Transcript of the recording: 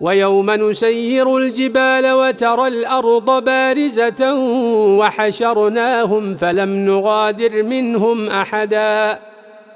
ويوم نسير الجبال وترى الأرض بارزة وحشرناهم فلم نغادر منهم أحداً.